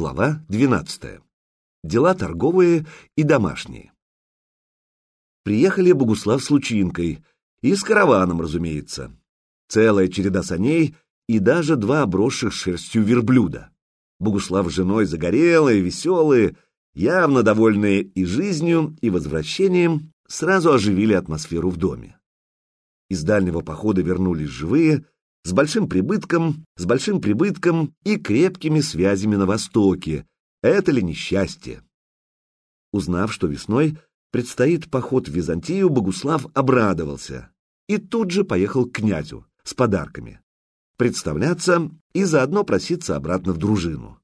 Глава 12. Дела торговые и домашние. Приехали Богуслав с Лучинкой, и с караваном, разумеется. Целая череда саней и даже два обросших шерстью верблюда. Богуслав с женой загорелые, веселые, явно довольные и жизнью, и возвращением, сразу оживили атмосферу в доме. Из дальнего похода вернулись живые, с большим прибытком, с большим прибытком и крепкими связями на Востоке. Это ли несчастье? Узнав, что весной предстоит поход в Византию, Богуслав обрадовался и тут же поехал к князю с подарками. Представляться и заодно проситься обратно в дружину.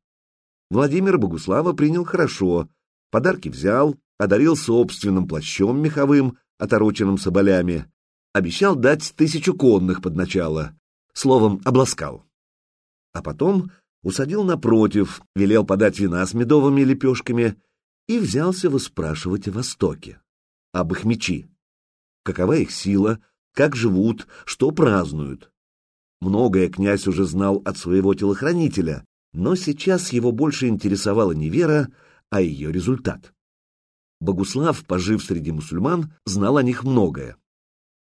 Владимир Богуслава принял хорошо, подарки взял, одарил собственным плащом меховым, отороченным соболями, обещал дать тысячу конных под начало, словом, обласкал. А потом усадил напротив, велел подать вина с медовыми лепешками и взялся выспрашивать о Востоке, об их мечи. Какова их сила, как живут, что празднуют. Многое князь уже знал от своего телохранителя, но сейчас его больше интересовала не вера, а ее результат. Богуслав, пожив среди мусульман, знал о них многое.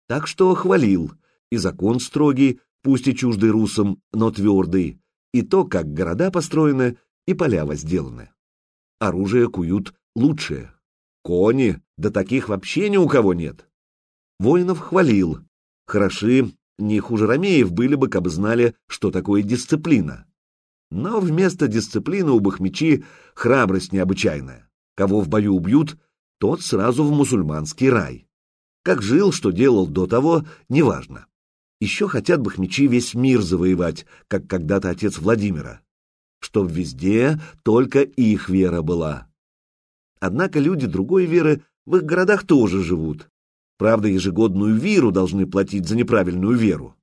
Так что хвалил, и закон строгий, пусть и чуждый русам, но твердый, и то, как города построены и поля возделаны. Оружие куют лучшее. Кони, да таких вообще ни у кого нет. Воинов хвалил. Хороши, не хуже ромеев были бы, кабы знали, что такое дисциплина. Но вместо дисциплины у бахмечи храбрость необычайная. Кого в бою убьют, тот сразу в мусульманский рай. Как жил, что делал до того, неважно. Еще хотят бахмечи весь мир завоевать, как когда-то отец Владимира. Чтоб везде только их вера была. Однако люди другой веры в их городах тоже живут. Правда, ежегодную виру должны платить за неправильную веру.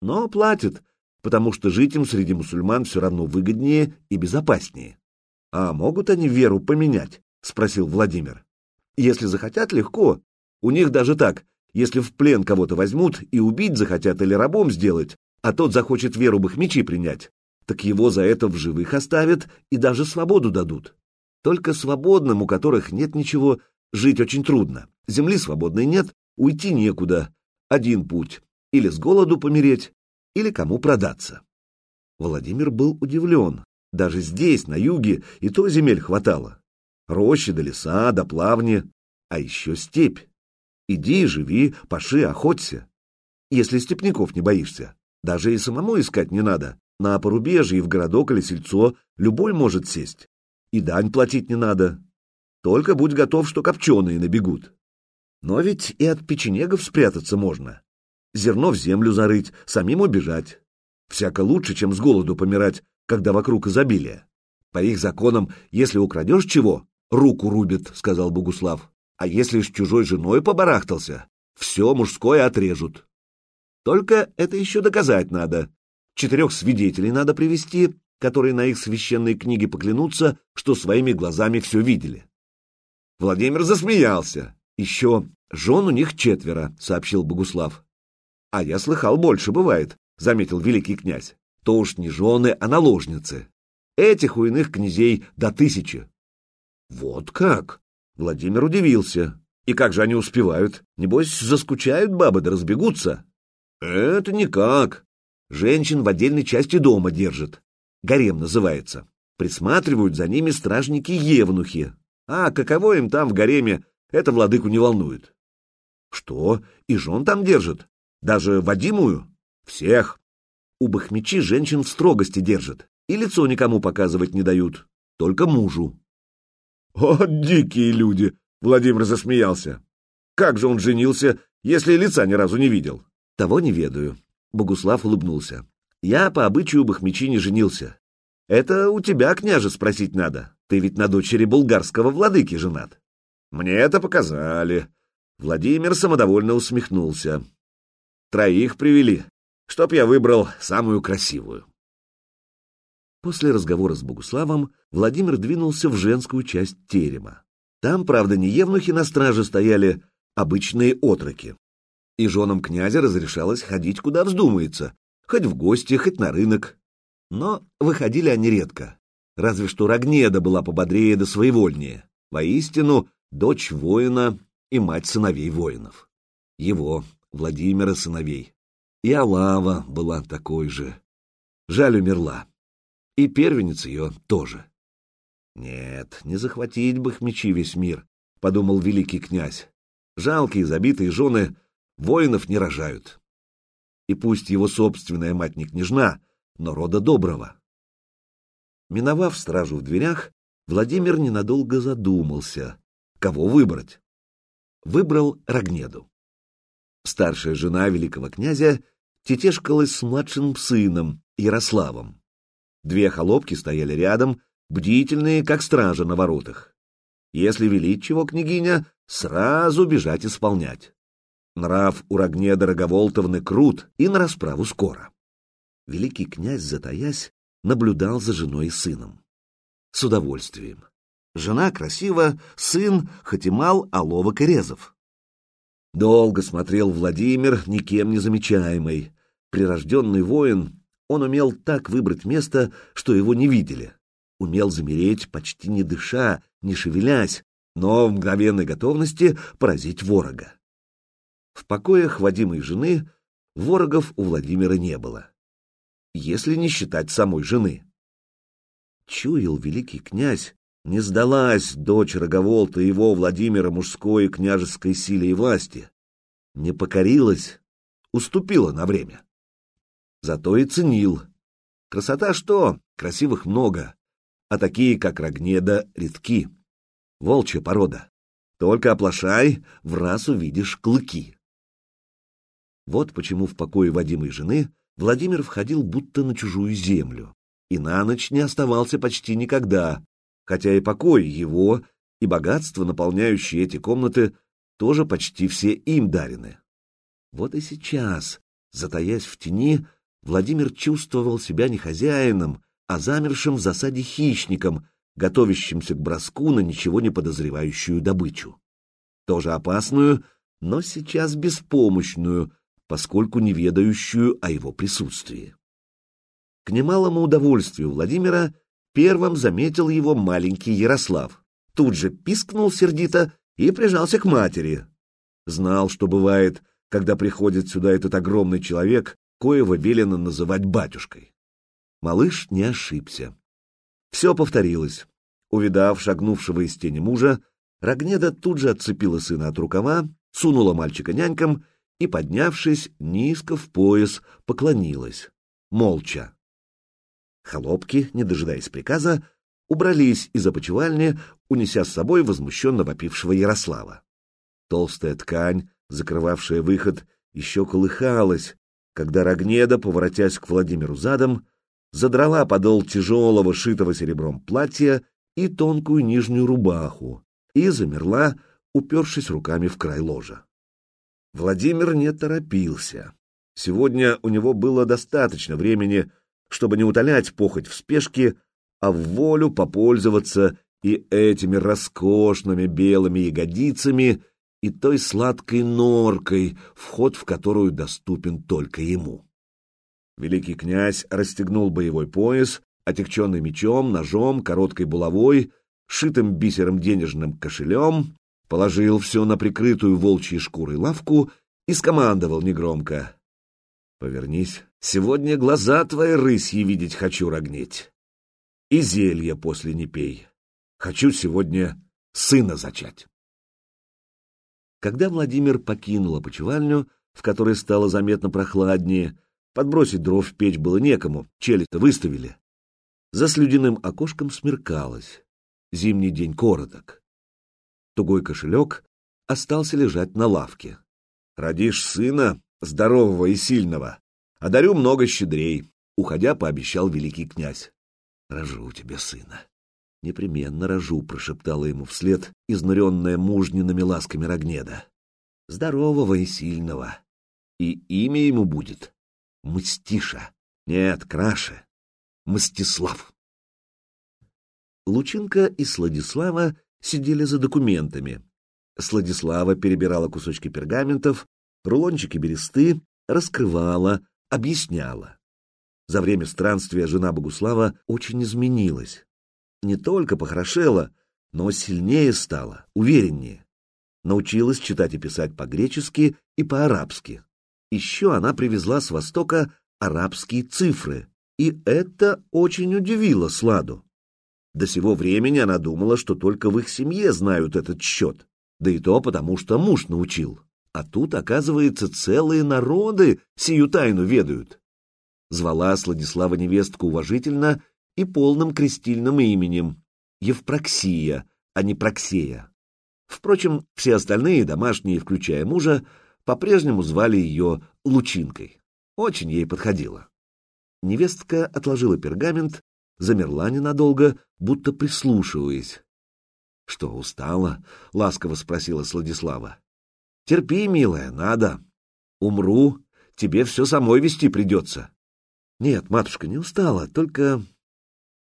Но платят, потому что жить им среди мусульман все равно выгоднее и безопаснее. — А могут они веру поменять? — спросил Владимир. — Если захотят, легко. У них даже так, если в плен кого-то возьмут и убить захотят или рабом сделать, а тот захочет веру бахмечи принять, так его за это в живых оставят и даже свободу дадут. Только свободным, у которых нет ничего, жить очень трудно. Земли свободной нет, уйти некуда. Один путь — или с голоду помереть, или кому продаться. Владимир был удивлен. Даже здесь, на юге, и то земель хватало. Рощи до леса, до плавни, а еще степь. Иди, живи, паши, охоться. Если степняков не боишься, даже и самому искать не надо. На порубежье и в городок или сельцо любой может сесть. И дань платить не надо. Только будь готов, что копченые набегут. Но ведь и от печенегов спрятаться можно. Зерно в землю зарыть, самим убежать. Всяко лучше, чем с голоду помирать, когда вокруг изобилие. По их законам, если украдешь чего, руку рубит, — сказал Богуслав. А если с чужой женой побарахтался, все мужское отрежут. Только это еще доказать надо. Четырех свидетелей надо привести, которые на их священной книге поклянутся, что своими глазами все видели. Владимир засмеялся. Еще жен у них четверо, сообщил Богуслав. А я слыхал, больше бывает, заметил великий князь. То уж не жены, а наложницы. Этих у иных князей до тысячи. Вот как? Владимир удивился. И как же они успевают? Небось, заскучают бабы да разбегутся? Это никак. Женщин в отдельной части дома держат. Гарем называется. Присматривают за ними стражники-евнухи. А каково им там в гареме, это владыку не волнует. Что? И жен там держат? Даже Вадимую? Всех. У бахмечи женщин в строгости держат. И лицо никому показывать не дают. Только мужу. «О, дикие люди!» — Владимир засмеялся. «Как же он женился, если лица ни разу не видел?» «Того не ведаю». Богуслав улыбнулся. «Я по обычаю Бахмичи женился. Это у тебя, княже, спросить надо. Ты ведь на дочери булгарского владыки женат». «Мне это показали». Владимир самодовольно усмехнулся. «Троих привели, чтоб я выбрал самую красивую». После разговора с Богуславом Владимир двинулся в женскую часть терема. Там, правда, не евнухи на страже стояли, обычные отроки. И женам князя разрешалось ходить куда вздумается, хоть в гости, хоть на рынок. Но выходили они редко. разве что Рогнеда была пободрее да своевольнее. Воистину, дочь воина и мать сыновей воинов. Его, Владимира сыновей. И Алава была такой же. Жаль, умерла. И первенец ее тоже. Нет, не захватить бы их мечи весь мир, — подумал великий князь. Жалкие, забитые жены воинов не рожают. И пусть его собственная мать не княжна, но рода доброго. Миновав стражу в дверях, Владимир ненадолго задумался, кого выбрать. Выбрал Рогнеду. Старшая жена великого князя тетешкалась с младшим сыном, Ярославом. Две холопки стояли рядом, бдительные, как стража на воротах. Если велить чего княгиня, сразу бежать исполнять. Нрав у Рогнеда Роговолтовны крут и на расправу скоро. Великий князь, затаясь, наблюдал за женой и сыном. С удовольствием. Жена красива, сын Хатимал Алова Корезов. Долго смотрел Владимир, никем не замечаемый. Прирожденный воин, он умел так выбрать место, что его не видели. Умел замереть, почти не дыша, не шевелясь, но в мгновенной готовности поразить ворога. В покоях Вадима и жены ворогов у Владимира не было если не считать самой жены. Чуял великий князь, не сдалась дочь Роговолта его Владимира мужской княжеской силе и власти, не покорилась, уступила на время. Зато и ценил. Красота что? Красивых много, а такие, как Рогнеда, редки. Волчья порода. Только оплошай, в раз увидишь клыки. Вот почему в покое Вадимой жены Владимир входил будто на чужую землю и на ночь не оставался почти никогда, хотя и покой его, и богатство, наполняющие эти комнаты, тоже почти все им дарены. Вот и сейчас, затаясь в тени, Владимир чувствовал себя не хозяином, а замершим в засаде хищником, готовящимся к броску на ничего не подозревающую добычу. Тоже опасную, но сейчас беспомощную, поскольку не ведающую о его присутствии. К немалому удовольствию Владимира первым заметил его маленький Ярослав. Тут же пискнул сердито и прижался к матери. Знал, что бывает, когда приходит сюда этот огромный человек, коего велено называть батюшкой. Малыш не ошибся. Все повторилось. Увидав шагнувшего из тени мужа, Рогнеда тут же отцепила сына от рукава, сунула мальчика нянькам и, поднявшись низко в пояс, поклонилась, молча. Холопки, не дожидаясь приказа, убрались из опочивальни, унеся с собой возмущенно вопившего Ярослава. Толстая ткань, закрывавшая выход, еще колыхалась, когда Рогнеда, поворотясь к Владимиру задом, задрала подол тяжелого, шитого серебром платья и тонкую нижнюю рубаху и замерла, упершись руками в край ложа. Владимир не торопился. Сегодня у него было достаточно времени, чтобы не утолять похоть в спешке, а в волю попользоваться и этими роскошными белыми ягодицами, и той сладкой норкой, вход в которую доступен только ему. Великий князь расстегнул боевой пояс, отягченный мечом, ножом, короткой булавой, шитым бисером денежным кошелем, положил все на прикрытую волчьей шкурой лавку и скомандовал негромко. «Повернись, сегодня глаза твои рысьи видеть хочу рогнеть. И зелье после не пей. Хочу сегодня сына зачать». Когда Владимир покинул опочивальню, в которой стало заметно прохладнее, подбросить дров в печь было некому, челюсть выставили. За слюдяным окошком смеркалось. Зимний день короток. Тугой кошелек остался лежать на лавке. «Родишь сына, здорового и сильного, а дарю много щедрей», — уходя пообещал великий князь. «Рожу тебе сына». «Непременно рожу», — прошептала ему вслед изнуренная мужниными ласками Рогнеда. «Здорового и сильного. И имя ему будет Мстиша. Нет, краше. Мстислав». Лучинка и Сладислава сидели за документами. Сладислава перебирала кусочки пергаментов, рулончики бересты, раскрывала, объясняла. За время странствия жена Богуслава очень изменилась. Не только похорошела, но сильнее стала, увереннее. Научилась читать и писать по-гречески и по-арабски. Еще она привезла с Востока арабские цифры, и это очень удивило Сладу. До сего времени она думала, что только в их семье знают этот счет, да и то потому, что муж научил. А тут, оказывается, целые народы сию тайну ведают. Звала Сладислава невестку уважительно и полным крестильным именем — Евпроксия, а не Проксея. Впрочем, все остальные домашние, включая мужа, по-прежнему звали ее Лучинкой. Очень ей подходило. Невестка отложила пергамент, замерла ненадолго, будто прислушиваясь. — Что, устала? — ласково спросила Сладислава. — Терпи, милая, надо. Умру, тебе все самой вести придется. — Нет, матушка, не устала, только...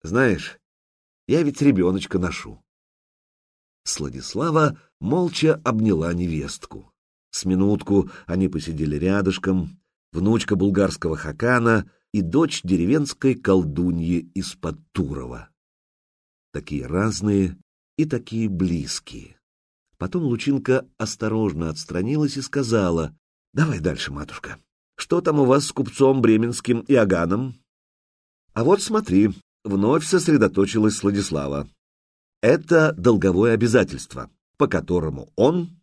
Знаешь, я ведь ребеночка ношу. Сладислава молча обняла невестку. С минутку они посидели рядышком, внучка булгарского хакана и дочь деревенской колдуньи из-под Турова. Такие разные и такие близкие. Потом Лучинка осторожно отстранилась и сказала, «Давай дальше, матушка. Что там у вас с купцом Бременским и Аганом?» «А вот смотри», — вновь сосредоточилась Владислава. «Это долговое обязательство, по которому он